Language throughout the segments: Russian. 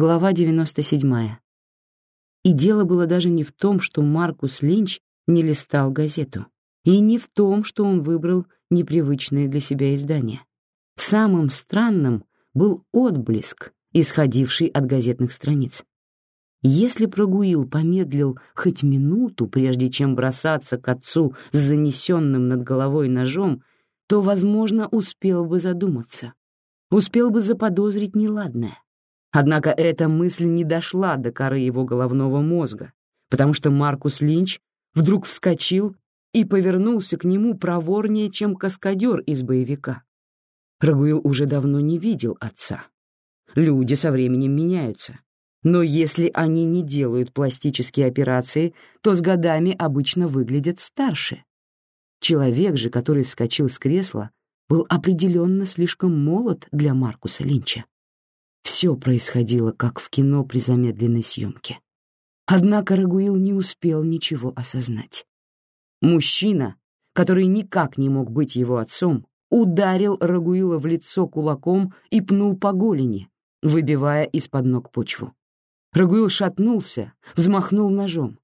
Глава 97. И дело было даже не в том, что Маркус Линч не листал газету, и не в том, что он выбрал непривычное для себя издание. Самым странным был отблеск, исходивший от газетных страниц. Если Прогуил помедлил хоть минуту, прежде чем бросаться к отцу с занесенным над головой ножом, то, возможно, успел бы задуматься, успел бы заподозрить неладное. Однако эта мысль не дошла до коры его головного мозга, потому что Маркус Линч вдруг вскочил и повернулся к нему проворнее, чем каскадер из боевика. Рагуил уже давно не видел отца. Люди со временем меняются. Но если они не делают пластические операции, то с годами обычно выглядят старше. Человек же, который вскочил с кресла, был определенно слишком молод для Маркуса Линча. Все происходило, как в кино при замедленной съемке. Однако Рагуил не успел ничего осознать. Мужчина, который никак не мог быть его отцом, ударил Рагуила в лицо кулаком и пнул по голени, выбивая из-под ног почву. Рагуил шатнулся, взмахнул ножом.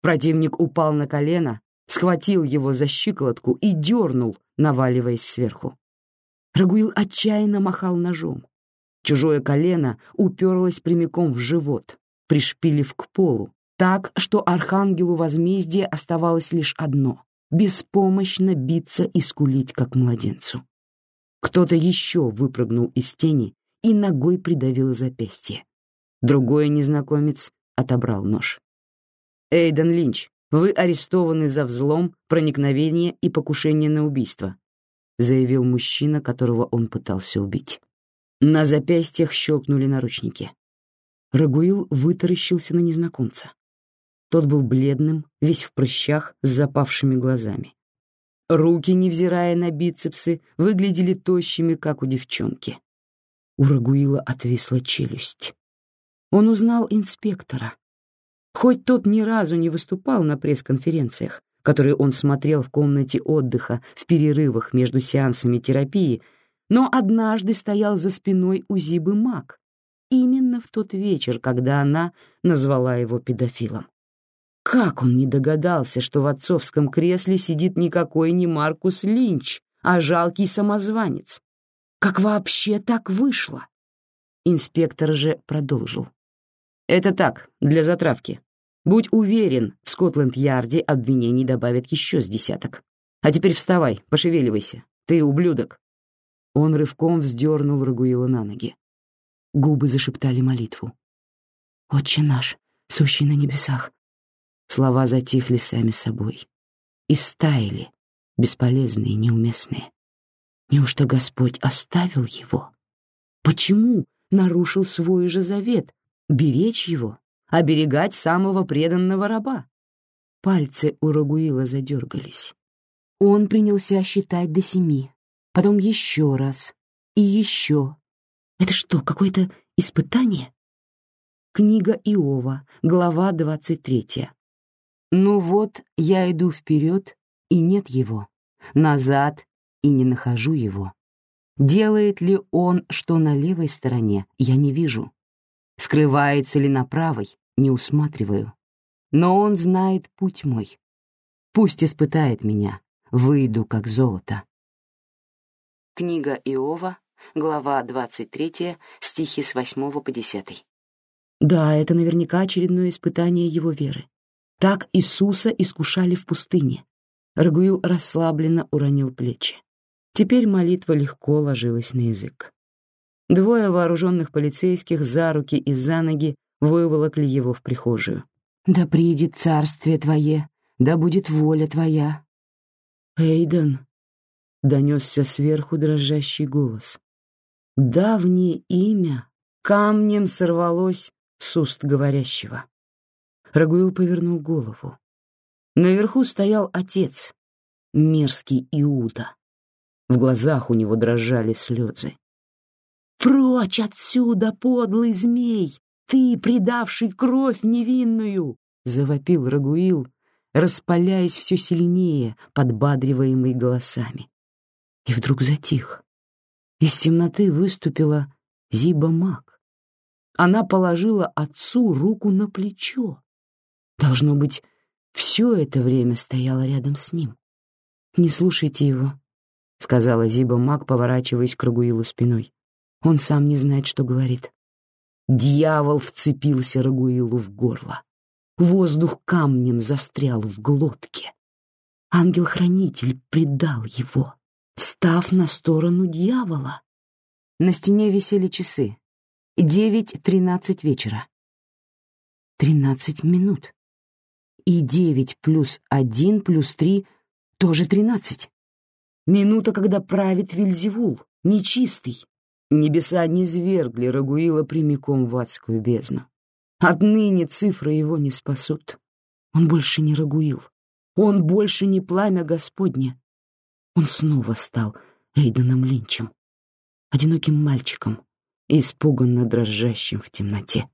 Противник упал на колено, схватил его за щиколотку и дернул, наваливаясь сверху. Рагуил отчаянно махал ножом. Чужое колено уперлось прямиком в живот, пришпилив к полу, так, что архангелу возмездия оставалось лишь одно — беспомощно биться и скулить, как младенцу. Кто-то еще выпрыгнул из тени и ногой придавил запястье. Другой незнакомец отобрал нож. «Эйден Линч, вы арестованы за взлом, проникновение и покушение на убийство», заявил мужчина, которого он пытался убить. На запястьях щелкнули наручники. Рагуил вытаращился на незнакомца. Тот был бледным, весь в прыщах, с запавшими глазами. Руки, невзирая на бицепсы, выглядели тощими, как у девчонки. У Рагуила отвисла челюсть. Он узнал инспектора. Хоть тот ни разу не выступал на пресс-конференциях, которые он смотрел в комнате отдыха в перерывах между сеансами терапии, но однажды стоял за спиной у Зибы Мак, именно в тот вечер, когда она назвала его педофилом. Как он не догадался, что в отцовском кресле сидит никакой не Маркус Линч, а жалкий самозванец? Как вообще так вышло? Инспектор же продолжил. Это так, для затравки. Будь уверен, в Скотланд-Ярде обвинений добавят еще с десяток. А теперь вставай, пошевеливайся. Ты ублюдок. Он рывком вздернул Рагуила на ноги. Губы зашептали молитву. «Отче наш, сущий на небесах». Слова затихли сами собой. И стаяли, бесполезные, неуместные. Неужто Господь оставил его? Почему нарушил свой же завет? Беречь его, оберегать самого преданного раба? Пальцы у Рагуила задергались. Он принялся считать до семи, потом еще раз и еще. Это что, какое-то испытание? Книга Иова, глава двадцать третья. Ну вот, я иду вперед, и нет его, назад, и не нахожу его. Делает ли он что на левой стороне, я не вижу. Скрывается ли на правой, не усматриваю. Но он знает путь мой. Пусть испытает меня, выйду как золото. Книга Иова, глава 23, стихи с 8 по 10. Да, это наверняка очередное испытание его веры. Так Иисуса искушали в пустыне. Рагуил расслабленно уронил плечи. Теперь молитва легко ложилась на язык. Двое вооруженных полицейских за руки и за ноги выволокли его в прихожую. «Да придет царствие твое, да будет воля твоя». «Эйден», — донесся сверху дрожащий голос. Давнее имя камнем сорвалось с уст говорящего. Рагуил повернул голову. Наверху стоял отец, мерзкий Иуда. В глазах у него дрожали слезы. «Прочь отсюда, подлый змей! Ты, предавший кровь невинную!» — завопил Рагуил, распаляясь все сильнее, подбадриваемый голосами и вдруг затих. Из темноты выступила Зиба Мак. Она положила отцу руку на плечо. Должно быть, все это время стояла рядом с ним. «Не слушайте его», — сказала Зиба Мак, поворачиваясь к Рагуилу спиной. «Он сам не знает, что говорит». Дьявол вцепился Рагуилу в горло. Воздух камнем застрял в глотке. Ангел-хранитель предал его, встав на сторону дьявола. На стене висели часы. Девять тринадцать вечера. Тринадцать минут. И девять плюс один плюс три тоже тринадцать. Минута, когда правит Вильзевул, нечистый. Небеса не свергли Рагуила прямиком в адскую бездну. Отныне цифры его не спасут. Он больше не Рагуил. Он больше не пламя Господне. Он снова стал Эйденом Линчем, одиноким мальчиком, испуганно дрожащим в темноте.